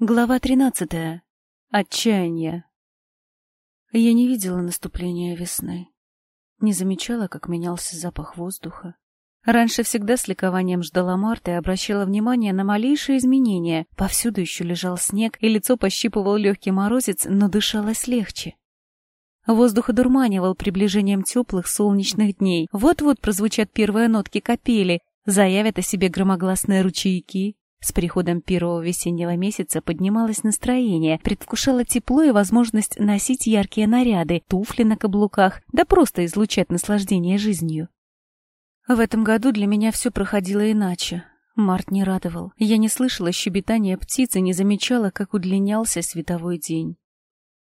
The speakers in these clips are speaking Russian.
Глава тринадцатая. Отчаяние. Я не видела наступления весны. Не замечала, как менялся запах воздуха. Раньше всегда с ликованием ждала марта и обращала внимание на малейшие изменения. Повсюду еще лежал снег, и лицо пощипывал легкий морозец, но дышалось легче. Воздух одурманивал приближением теплых солнечных дней. Вот-вот прозвучат первые нотки капели, заявят о себе громогласные ручейки, с приходом первого весеннего месяца поднималось настроение, предвкушало тепло и возможность носить яркие наряды, туфли на каблуках, да просто излучать наслаждение жизнью. В этом году для меня все проходило иначе. Март не радовал. Я не слышала щебетания птиц и не замечала, как удлинялся световой день.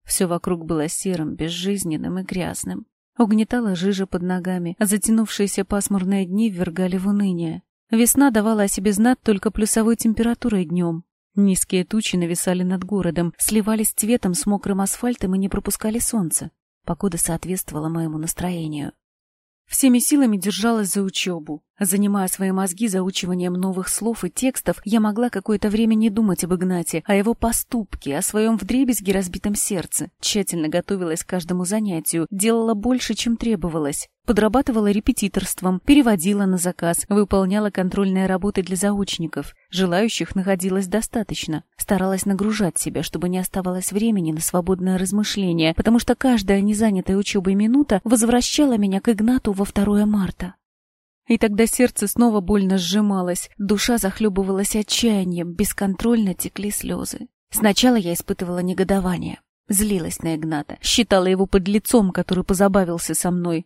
Все вокруг было серым, безжизненным и грязным. Угнетала жижа под ногами, а затянувшиеся пасмурные дни ввергали в уныние. Весна давала о себе знать только плюсовой температурой днем. Низкие тучи нависали над городом, сливались цветом с мокрым асфальтом и не пропускали солнца. Погода соответствовала моему настроению. Всеми силами держалась за учебу. Занимая свои мозги заучиванием новых слов и текстов, я могла какое-то время не думать об Игнате, о его поступке, о своем вдребезги разбитом сердце. Тщательно готовилась к каждому занятию, делала больше, чем требовалось. Подрабатывала репетиторством, переводила на заказ, выполняла контрольные работы для заочников. Желающих находилось достаточно. Старалась нагружать себя, чтобы не оставалось времени на свободное размышление, потому что каждая незанятая учебой минута возвращала меня к Игнату во 2 марта. И тогда сердце снова больно сжималось, душа захлебывалась отчаянием, бесконтрольно текли слезы. Сначала я испытывала негодование, злилась на Игната, считала его подлецом, который позабавился со мной,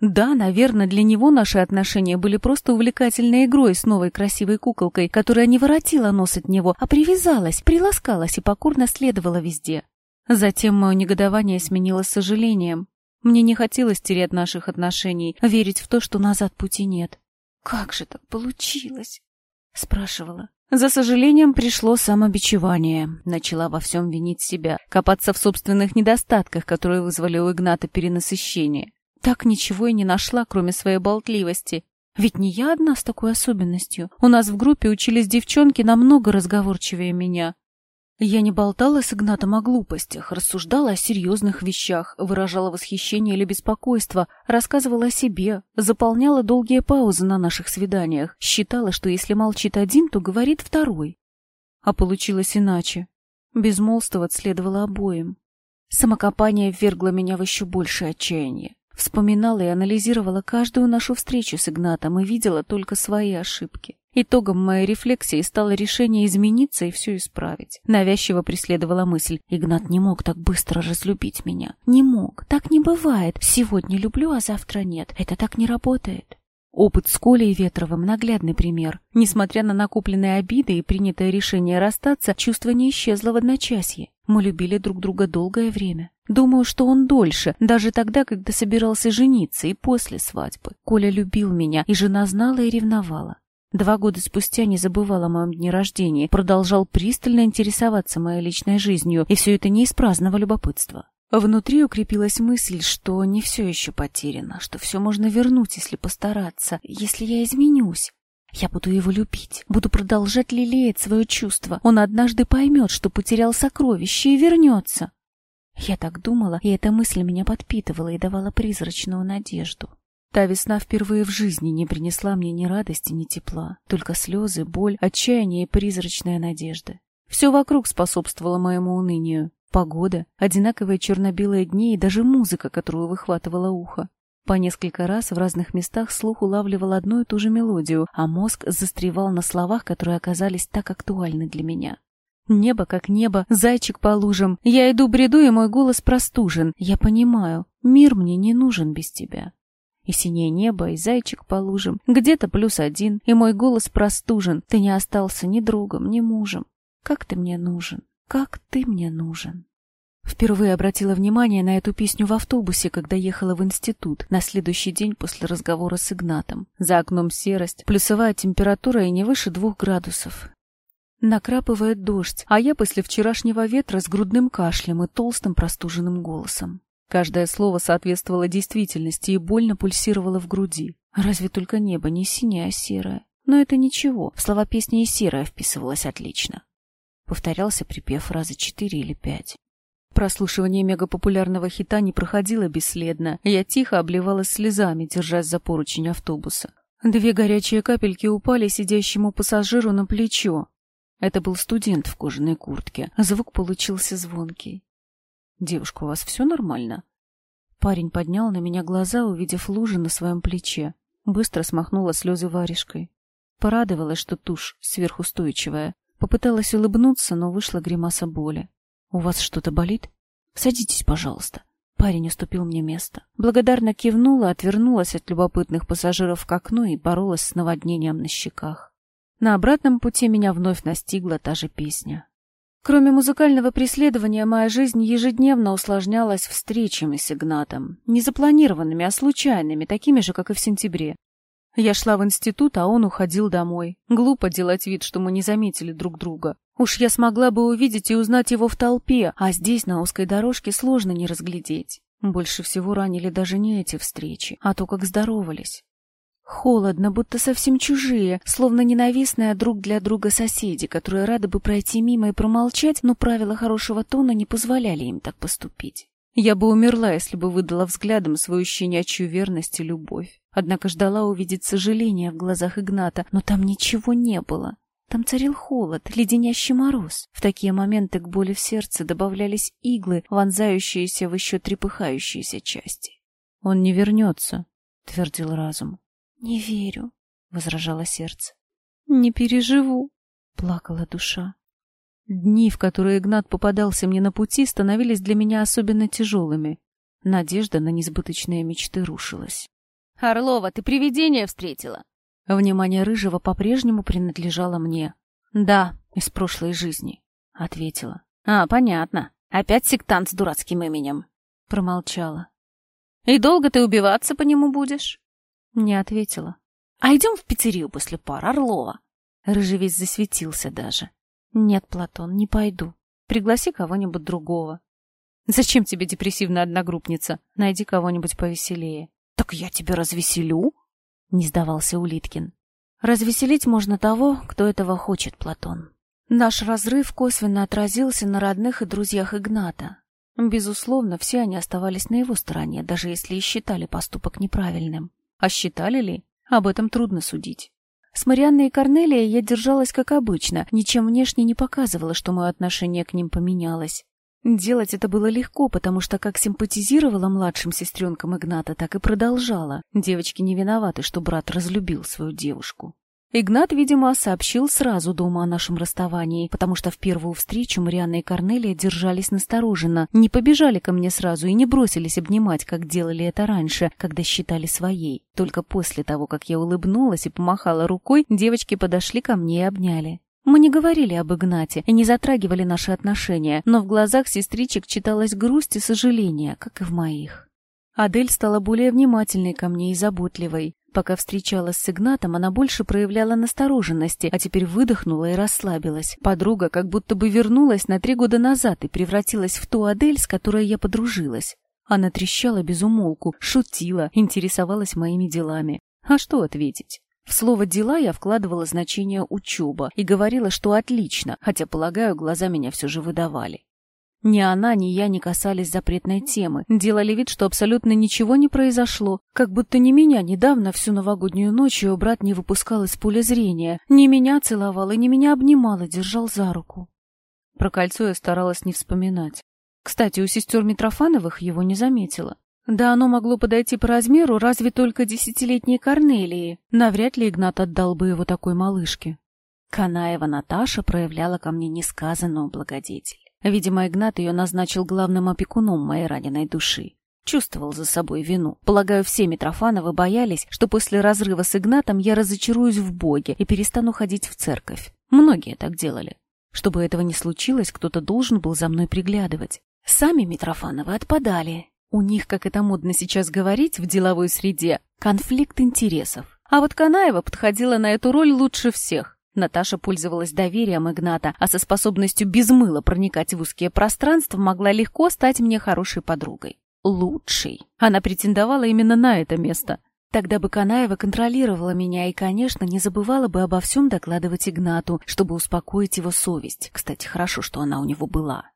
да, наверное, для него наши отношения были просто увлекательной игрой с новой красивой куколкой, которая не воротила нос от него, а привязалась, приласкалась и покорно следовала везде. Затем мое негодование сменилось сожалением. Мне не хотелось терять наших отношений, верить в то, что назад пути нет. «Как же так получилось?» — спрашивала. За сожалением пришло самобичевание. Начала во всем винить себя, копаться в собственных недостатках, которые вызвали у Игната перенасыщение. Так ничего и не нашла, кроме своей болтливости. Ведь не я одна с такой особенностью. У нас в группе учились девчонки намного разговорчивее меня. Я не болтала с Игнатом о глупостях, рассуждала о серьезных вещах, выражала восхищение или беспокойство, рассказывала о себе, заполняла долгие паузы на наших свиданиях, считала, что если молчит один, то говорит второй. А получилось иначе. Безмолвствовать следовало обоим. Самокопание ввергло меня в еще большее отчаяние. Вспоминала и анализировала каждую нашу встречу с Игнатом и видела только свои ошибки. Итогом моей рефлексии стало решение измениться и все исправить. Навязчиво преследовала мысль. Игнат не мог так быстро разлюбить меня. Не мог. Так не бывает. Сегодня люблю, а завтра нет. Это так не работает. Опыт с Колей Ветровым – наглядный пример. Несмотря на накопленные обиды и принятое решение расстаться, чувство не исчезло в одночасье. Мы любили друг друга долгое время. Думаю, что он дольше, даже тогда, когда собирался жениться и после свадьбы. Коля любил меня, и жена знала и ревновала. Два года спустя не забывал о моем дне рождения, продолжал пристально интересоваться моей личной жизнью, и все это не из праздного любопытства. Внутри укрепилась мысль, что не все еще потеряно, что все можно вернуть, если постараться, если я изменюсь. Я буду его любить, буду продолжать лелеять свое чувство. Он однажды поймет, что потерял сокровище и вернется. Я так думала, и эта мысль меня подпитывала и давала призрачную надежду. Та весна впервые в жизни не принесла мне ни радости, ни тепла, только слезы, боль, отчаяние и призрачная надежда. Все вокруг способствовало моему унынию. Погода, одинаковые черно-белые дни и даже музыка, которую выхватывало ухо. По несколько раз в разных местах слух улавливал одну и ту же мелодию, а мозг застревал на словах, которые оказались так актуальны для меня. Небо как небо, зайчик по лужам. Я иду бреду, и мой голос простужен. Я понимаю, мир мне не нужен без тебя. И синее небо, и зайчик по лужам. Где-то плюс один, и мой голос простужен. Ты не остался ни другом, ни мужем. Как ты мне нужен? Как ты мне нужен. Впервые обратила внимание на эту песню в автобусе, когда ехала в институт, на следующий день после разговора с Игнатом. За окном серость, плюсовая температура и не выше двух градусов. Накрапывает дождь, а я после вчерашнего ветра с грудным кашлем и толстым простуженным голосом. Каждое слово соответствовало действительности и больно пульсировало в груди. Разве только небо не синее, а серое. Но это ничего, в слова песни и серое вписывалось отлично. Повторялся припев раза четыре или пять. Прослушивание мегапопулярного хита не проходило бесследно. Я тихо обливалась слезами, держась за поручень автобуса. Две горячие капельки упали сидящему пассажиру на плечо. Это был студент в кожаной куртке. Звук получился звонкий. «Девушка, у вас все нормально?» Парень поднял на меня глаза, увидев лужи на своем плече. Быстро смахнула слезы варежкой. Порадовалась, что тушь сверхустойчивая. Попыталась улыбнуться, но вышла гримаса боли. «У вас что-то болит? Садитесь, пожалуйста». Парень уступил мне место. Благодарно кивнула, отвернулась от любопытных пассажиров к окну и боролась с наводнением на щеках. На обратном пути меня вновь настигла та же песня. Кроме музыкального преследования, моя жизнь ежедневно усложнялась встречами с Игнатом. Не запланированными, а случайными, такими же, как и в сентябре. Я шла в институт, а он уходил домой. Глупо делать вид, что мы не заметили друг друга. Уж я смогла бы увидеть и узнать его в толпе, а здесь, на узкой дорожке, сложно не разглядеть. Больше всего ранили даже не эти встречи, а то, как здоровались. Холодно, будто совсем чужие, словно ненавистные друг для друга соседи, которые рады бы пройти мимо и промолчать, но правила хорошего тона не позволяли им так поступить. Я бы умерла, если бы выдала взглядом свою щенячью верность и любовь. Однако ждала увидеть сожаление в глазах Игната, но там ничего не было. Там царил холод, леденящий мороз. В такие моменты к боли в сердце добавлялись иглы, вонзающиеся в еще трепыхающиеся части. «Он не вернется», — твердил разум. «Не верю», — возражало сердце. «Не переживу», — плакала душа. Дни, в которые Игнат попадался мне на пути, становились для меня особенно тяжелыми. Надежда на несбыточные мечты рушилась. «Орлова, ты привидение встретила?» Внимание Рыжего по-прежнему принадлежало мне. «Да, из прошлой жизни», — ответила. «А, понятно. Опять сектант с дурацким именем». Промолчала. «И долго ты убиваться по нему будешь?» Не ответила. «А идем в пиццерию после пар, Орлова?» Рыжий весь засветился даже. «Нет, Платон, не пойду. Пригласи кого-нибудь другого». «Зачем тебе депрессивная одногруппница? Найди кого-нибудь повеселее». «Так я тебя развеселю?» — не сдавался Улиткин. «Развеселить можно того, кто этого хочет, Платон». Наш разрыв косвенно отразился на родных и друзьях Игната. Безусловно, все они оставались на его стороне, даже если и считали поступок неправильным. А считали ли? Об этом трудно судить. С Марианной и Корнелией я держалась как обычно, ничем внешне не показывала, что мое отношение к ним поменялось. Делать это было легко, потому что как симпатизировала младшим сестренкам Игната, так и продолжала. Девочки не виноваты, что брат разлюбил свою девушку. Игнат, видимо, сообщил сразу дома о нашем расставании, потому что в первую встречу Марианна и Корнелия держались настороженно, не побежали ко мне сразу и не бросились обнимать, как делали это раньше, когда считали своей. Только после того, как я улыбнулась и помахала рукой, девочки подошли ко мне и обняли. Мы не говорили об Игнате и не затрагивали наши отношения, но в глазах сестричек читалась грусть и сожаление, как и в моих. Адель стала более внимательной ко мне и заботливой. Пока встречалась с Игнатом, она больше проявляла настороженности, а теперь выдохнула и расслабилась. Подруга как будто бы вернулась на три года назад и превратилась в ту Адель, с которой я подружилась. Она трещала без умолку, шутила, интересовалась моими делами. А что ответить? В слово «дела» я вкладывала значение «учеба» и говорила, что отлично, хотя, полагаю, глаза меня все же выдавали. Ни она, ни я не касались запретной темы, делали вид, что абсолютно ничего не произошло, как будто ни меня недавно всю новогоднюю ночь ее брат не выпускал из поля зрения, ни меня целовал и ни меня обнимал и держал за руку. Про кольцо я старалась не вспоминать. Кстати, у сестер Митрофановых его не заметила. Да оно могло подойти по размеру разве только десятилетней Корнелии. Навряд ли Игнат отдал бы его такой малышке. Канаева Наташа проявляла ко мне несказанную благодетель. Видимо, Игнат ее назначил главным опекуном моей раненой души. Чувствовал за собой вину. Полагаю, все Митрофановы боялись, что после разрыва с Игнатом я разочаруюсь в Боге и перестану ходить в церковь. Многие так делали. Чтобы этого не случилось, кто-то должен был за мной приглядывать. Сами Митрофановы отпадали. У них, как это модно сейчас говорить в деловой среде, конфликт интересов. А вот Канаева подходила на эту роль лучше всех. Наташа пользовалась доверием Игната, а со способностью без мыла проникать в узкие пространства могла легко стать мне хорошей подругой. Лучшей. Она претендовала именно на это место. Тогда бы Канаева контролировала меня и, конечно, не забывала бы обо всем докладывать Игнату, чтобы успокоить его совесть. Кстати, хорошо, что она у него была.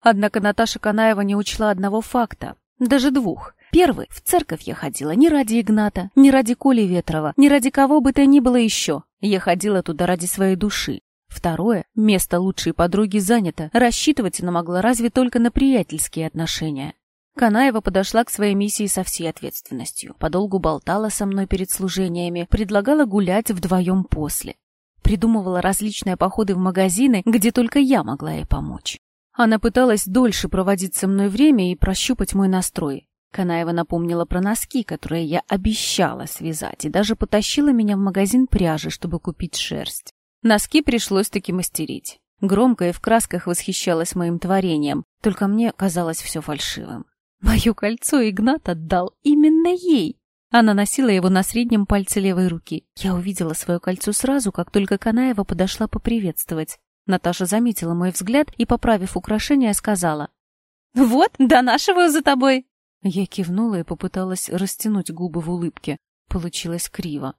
Однако Наташа Канаева не учла одного факта, даже двух. Первый, в церковь я ходила не ради Игната, не ради Коли Ветрова, не ради кого бы то ни было еще. Я ходила туда ради своей души. Второе, место лучшей подруги занято, рассчитывать она могла разве только на приятельские отношения. Канаева подошла к своей миссии со всей ответственностью. Подолгу болтала со мной перед служениями, предлагала гулять вдвоем после. Придумывала различные походы в магазины, где только я могла ей помочь. Она пыталась дольше проводить со мной время и прощупать мой настрой. Канаева напомнила про носки, которые я обещала связать, и даже потащила меня в магазин пряжи, чтобы купить шерсть. Носки пришлось таки мастерить. Громко и в красках восхищалась моим творением, только мне казалось все фальшивым. Мое кольцо Игнат отдал именно ей. Она носила его на среднем пальце левой руки. Я увидела свое кольцо сразу, как только Канаева подошла поприветствовать. Наташа заметила мой взгляд и, поправив украшение, сказала. «Вот, донашиваю за тобой!» Я кивнула и попыталась растянуть губы в улыбке. Получилось криво.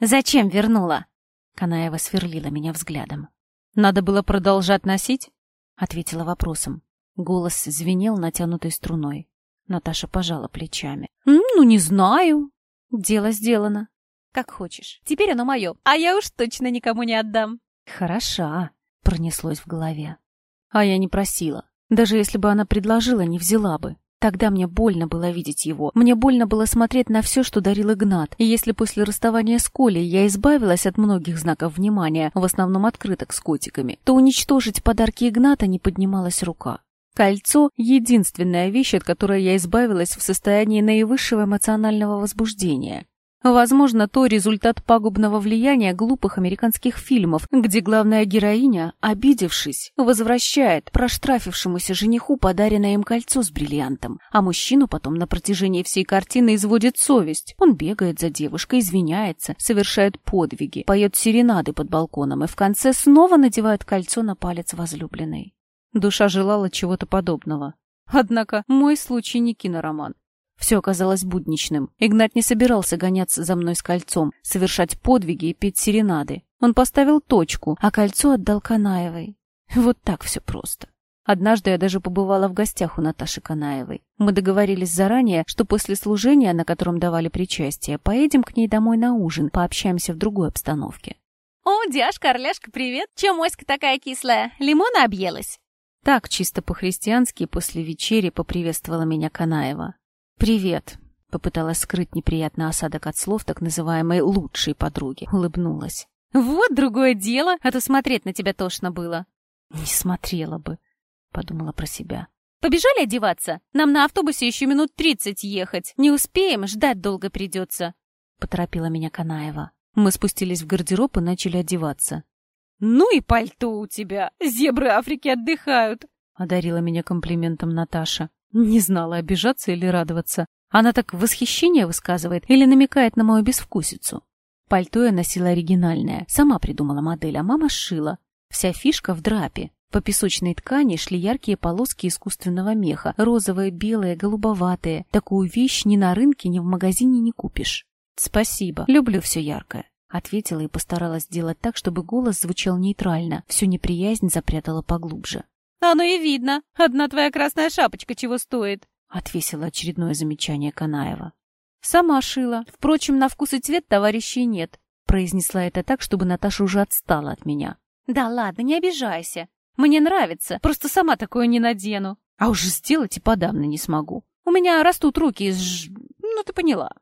«Зачем вернула?» Канаева сверлила меня взглядом. «Надо было продолжать носить?» Ответила вопросом. Голос звенел натянутой струной. Наташа пожала плечами. «Ну, не знаю. Дело сделано. Как хочешь. Теперь оно мое, а я уж точно никому не отдам». «Хороша», — пронеслось в голове. А я не просила. Даже если бы она предложила, не взяла бы. Тогда мне больно было видеть его. Мне больно было смотреть на все, что дарил Игнат. И если после расставания с Колей я избавилась от многих знаков внимания, в основном открыток с котиками, то уничтожить подарки Игната не поднималась рука. Кольцо — единственная вещь, от которой я избавилась в состоянии наивысшего эмоционального возбуждения. Возможно, то результат пагубного влияния глупых американских фильмов, где главная героиня, обидевшись, возвращает проштрафившемуся жениху подаренное им кольцо с бриллиантом, а мужчину потом на протяжении всей картины изводит совесть. Он бегает за девушкой, извиняется, совершает подвиги, поет серенады под балконом и в конце снова надевает кольцо на палец возлюбленной. Душа желала чего-то подобного. Однако мой случай не кинороман. Все оказалось будничным. Игнат не собирался гоняться за мной с кольцом, совершать подвиги и петь серенады. Он поставил точку, а кольцо отдал Канаевой. Вот так все просто. Однажды я даже побывала в гостях у Наташи Канаевой. Мы договорились заранее, что после служения, на котором давали причастие, поедем к ней домой на ужин, пообщаемся в другой обстановке. «О, Диашка, Орляшка, привет! Чем моська такая кислая? Лимона объелась?» Так, чисто по-христиански, после вечери поприветствовала меня Канаева. «Привет», — попыталась скрыть неприятный осадок от слов так называемой «лучшей подруги», улыбнулась. «Вот другое дело, а то смотреть на тебя тошно было». «Не смотрела бы», — подумала про себя. «Побежали одеваться? Нам на автобусе еще минут тридцать ехать. Не успеем, ждать долго придется», — поторопила меня Канаева. Мы спустились в гардероб и начали одеваться. «Ну и пальто у тебя! Зебры Африки отдыхают!» — одарила меня комплиментом Наташа. Не знала, обижаться или радоваться. Она так восхищение высказывает или намекает на мою безвкусицу. Пальто я носила оригинальное, сама придумала модель, а мама сшила. Вся фишка в драпе. По песочной ткани шли яркие полоски искусственного меха, розовые, белые, голубоватые. Такую вещь ни на рынке, ни в магазине не купишь. Спасибо, люблю все яркое. Ответила и постаралась сделать так, чтобы голос звучал нейтрально, всю неприязнь запрятала поглубже. «Оно и видно. Одна твоя красная шапочка чего стоит?» — отвесила очередное замечание Канаева. «Сама шила. Впрочем, на вкус и цвет товарищей нет», — произнесла это так, чтобы Наташа уже отстала от меня. «Да ладно, не обижайся. Мне нравится, просто сама такое не надену. А уж сделать и подавно не смогу. У меня растут руки из... Ну, ты поняла».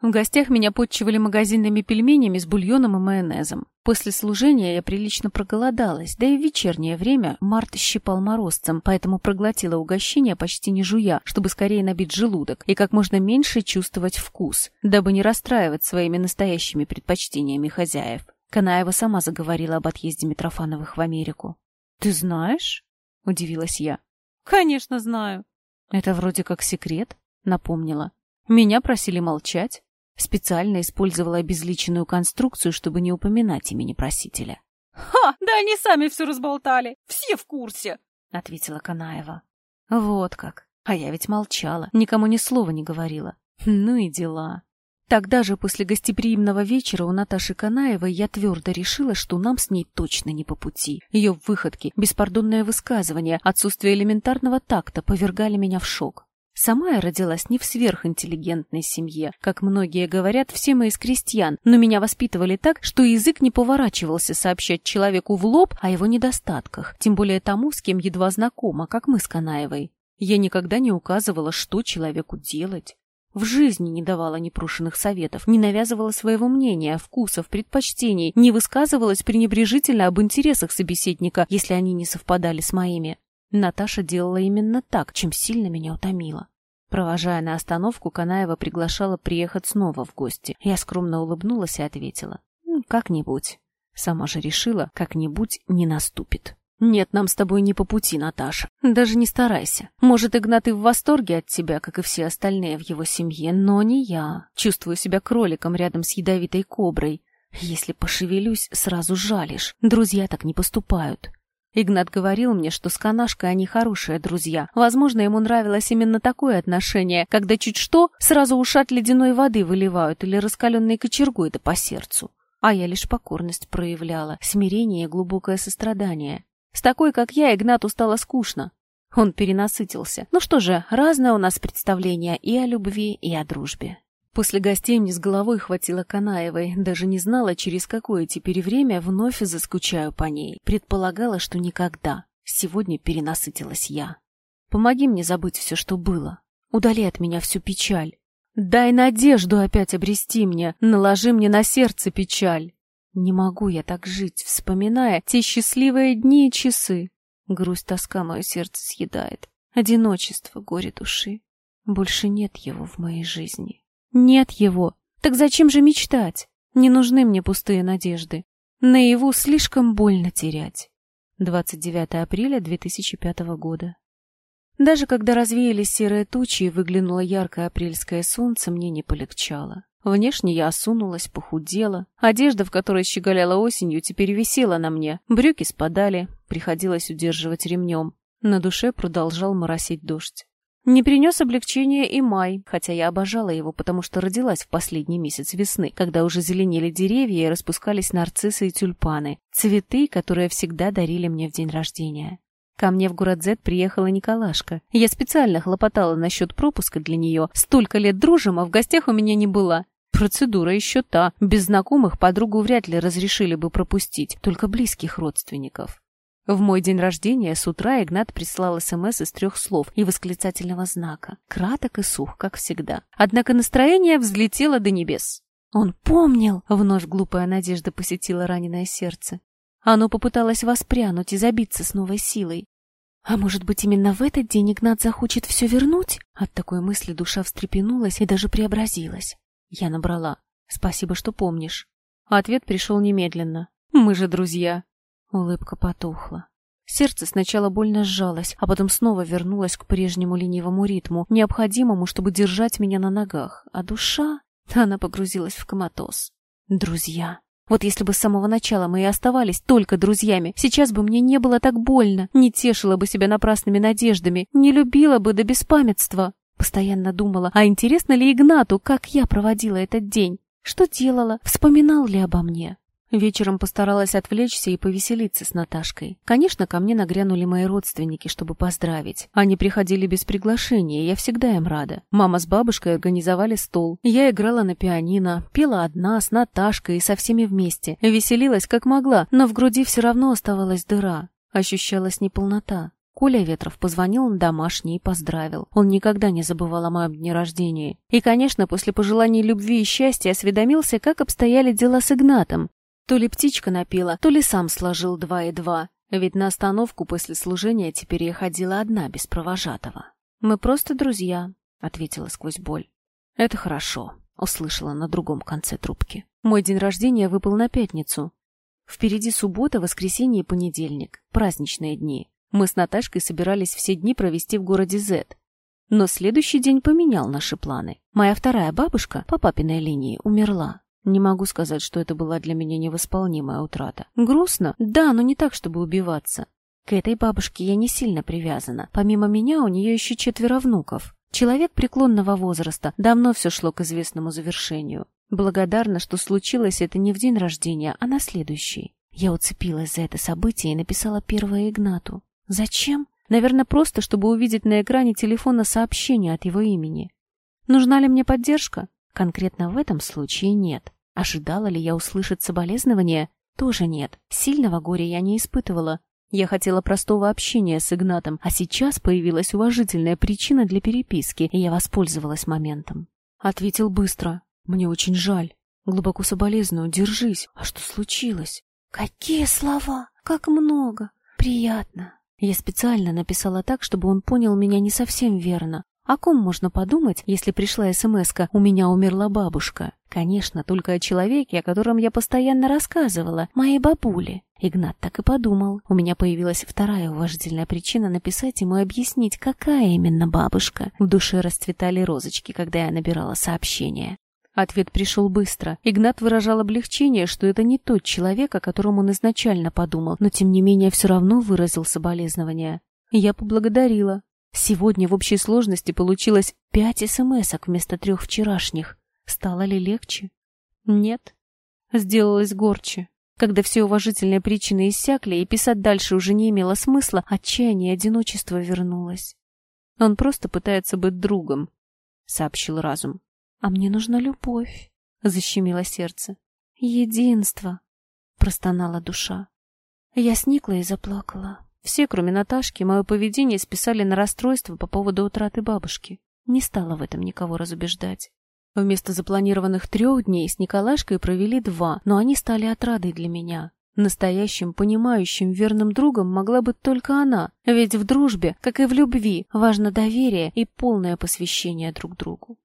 В гостях меня подчивали магазинными пельменями с бульоном и майонезом. После служения я прилично проголодалась, да и в вечернее время Март щипал морозцем, поэтому проглотила угощение почти не жуя, чтобы скорее набить желудок и как можно меньше чувствовать вкус, дабы не расстраивать своими настоящими предпочтениями хозяев. Канаева сама заговорила об отъезде Митрофановых в Америку. «Ты знаешь?» — удивилась я. «Конечно знаю». «Это вроде как секрет», — напомнила. «Меня просили молчать». Специально использовала обезличенную конструкцию, чтобы не упоминать имени просителя. «Ха! Да они сами все разболтали! Все в курсе!» — ответила Канаева. «Вот как! А я ведь молчала, никому ни слова не говорила. Ну и дела. Тогда же, после гостеприимного вечера у Наташи Канаевой, я твердо решила, что нам с ней точно не по пути. Ее выходки, беспардонное высказывание, отсутствие элементарного такта повергали меня в шок. Сама я родилась не в сверхинтеллигентной семье. Как многие говорят, все мы из крестьян, но меня воспитывали так, что язык не поворачивался сообщать человеку в лоб о его недостатках, тем более тому, с кем едва знакома, как мы с Канаевой. Я никогда не указывала, что человеку делать. В жизни не давала непрошенных советов, не навязывала своего мнения, вкусов, предпочтений, не высказывалась пренебрежительно об интересах собеседника, если они не совпадали с моими. Наташа делала именно так, чем сильно меня утомила. Провожая на остановку, Канаева приглашала приехать снова в гости. Я скромно улыбнулась и ответила. «Как-нибудь». Сама же решила, как-нибудь не наступит. «Нет, нам с тобой не по пути, Наташа. Даже не старайся. Может, Игнат и в восторге от тебя, как и все остальные в его семье, но не я. Чувствую себя кроликом рядом с ядовитой коброй. Если пошевелюсь, сразу жалишь. Друзья так не поступают». Игнат говорил мне, что с Канашкой они хорошие друзья. Возможно, ему нравилось именно такое отношение, когда чуть что, сразу ушат ледяной воды выливают или раскаленной кочергой да по сердцу. А я лишь покорность проявляла, смирение и глубокое сострадание. С такой, как я, Игнату стало скучно. Он перенасытился. Ну что же, разное у нас представление и о любви, и о дружбе. После гостей мне с головой хватило Канаевой, даже не знала, через какое теперь время вновь заскучаю по ней. Предполагала, что никогда. Сегодня перенасытилась я. Помоги мне забыть все, что было. Удали от меня всю печаль. Дай надежду опять обрести мне, наложи мне на сердце печаль. Не могу я так жить, вспоминая те счастливые дни и часы. Грусть, тоска мое сердце съедает. Одиночество, горе души. Больше нет его в моей жизни. Нет его. Так зачем же мечтать? Не нужны мне пустые надежды. Наяву слишком больно терять. 29 апреля 2005 года. Даже когда развеялись серые тучи и выглянуло яркое апрельское солнце, мне не полегчало. Внешне я осунулась, похудела. Одежда, в которой щеголяла осенью, теперь висела на мне. Брюки спадали, приходилось удерживать ремнем. На душе продолжал моросить дождь. Не принес облегчения и май, хотя я обожала его, потому что родилась в последний месяц весны, когда уже зеленели деревья и распускались нарциссы и тюльпаны, цветы, которые всегда дарили мне в день рождения. Ко мне в Z приехала Николашка. Я специально хлопотала насчет пропуска для нее. Столько лет дружим, а в гостях у меня не была. Процедура еще та. Без знакомых подругу вряд ли разрешили бы пропустить, только близких родственников. В мой день рождения с утра Игнат прислал СМС из трех слов и восклицательного знака. Краток и сух, как всегда. Однако настроение взлетело до небес. Он помнил! Вновь глупая надежда посетила раненое сердце. Оно попыталось воспрянуть и забиться с новой силой. А может быть, именно в этот день Игнат захочет все вернуть? От такой мысли душа встрепенулась и даже преобразилась. Я набрала. Спасибо, что помнишь. Ответ пришел немедленно. Мы же друзья. Улыбка потухла. Сердце сначала больно сжалось, а потом снова вернулось к прежнему ленивому ритму, необходимому, чтобы держать меня на ногах. А душа... Она погрузилась в коматоз. Друзья. Вот если бы с самого начала мы и оставались только друзьями, сейчас бы мне не было так больно, не тешила бы себя напрасными надеждами, не любила бы до беспамятства. Постоянно думала, а интересно ли Игнату, как я проводила этот день? Что делала? Вспоминал ли обо мне? Вечером постаралась отвлечься и повеселиться с Наташкой. Конечно, ко мне нагрянули мои родственники, чтобы поздравить. Они приходили без приглашения, я всегда им рада. Мама с бабушкой организовали стол. Я играла на пианино, пела одна, с Наташкой и со всеми вместе. Веселилась как могла, но в груди все равно оставалась дыра. Ощущалась неполнота. Коля Ветров позвонил на домашний и поздравил. Он никогда не забывал о моем дне рождения. И, конечно, после пожеланий любви и счастья осведомился, как обстояли дела с Игнатом. То ли птичка напела, то ли сам сложил два и два. Ведь на остановку после служения теперь я ходила одна, без провожатого. «Мы просто друзья», — ответила сквозь боль. «Это хорошо», — услышала на другом конце трубки. «Мой день рождения выпал на пятницу. Впереди суббота, воскресенье и понедельник. Праздничные дни. Мы с Наташкой собирались все дни провести в городе Z. Но следующий день поменял наши планы. Моя вторая бабушка по папиной линии умерла. Не могу сказать, что это была для меня невосполнимая утрата. Грустно? Да, но не так, чтобы убиваться. К этой бабушке я не сильно привязана. Помимо меня у нее еще четверо внуков. Человек преклонного возраста, давно все шло к известному завершению. Благодарна, что случилось это не в день рождения, а на следующий. Я уцепилась за это событие и написала первое Игнату. Зачем? Наверное, просто, чтобы увидеть на экране телефона сообщение от его имени. Нужна ли мне поддержка? Конкретно в этом случае нет. Ожидала ли я услышать соболезнования? Тоже нет. Сильного горя я не испытывала. Я хотела простого общения с Игнатом, а сейчас появилась уважительная причина для переписки, и я воспользовалась моментом. Ответил быстро. «Мне очень жаль. Глубоко соболезную. Держись. А что случилось?» «Какие слова! Как много! Приятно!» Я специально написала так, чтобы он понял меня не совсем верно. О ком можно подумать, если пришла смс «У меня умерла бабушка»? Конечно, только о человеке, о котором я постоянно рассказывала, моей бабуле. Игнат так и подумал. У меня появилась вторая уважительная причина написать ему и объяснить, какая именно бабушка. В душе расцветали розочки, когда я набирала сообщение. Ответ пришел быстро. Игнат выражал облегчение, что это не тот человек, о котором он изначально подумал, но тем не менее все равно выразил соболезнования. Я поблагодарила. Сегодня в общей сложности получилось пять смс вместо трех вчерашних. Стало ли легче? Нет. Сделалось горче. Когда все уважительные причины иссякли, и писать дальше уже не имело смысла, отчаяние и одиночество вернулось. Он просто пытается быть другом, — сообщил разум. А мне нужна любовь, — защемило сердце. Единство, — простонала душа. Я сникла и заплакала. Все, кроме Наташки, мое поведение списали на расстройство по поводу утраты бабушки. Не стала в этом никого разубеждать. Вместо запланированных трех дней с Николашкой провели два, но они стали отрадой для меня. Настоящим, понимающим, верным другом могла быть только она, ведь в дружбе, как и в любви, важно доверие и полное посвящение друг другу.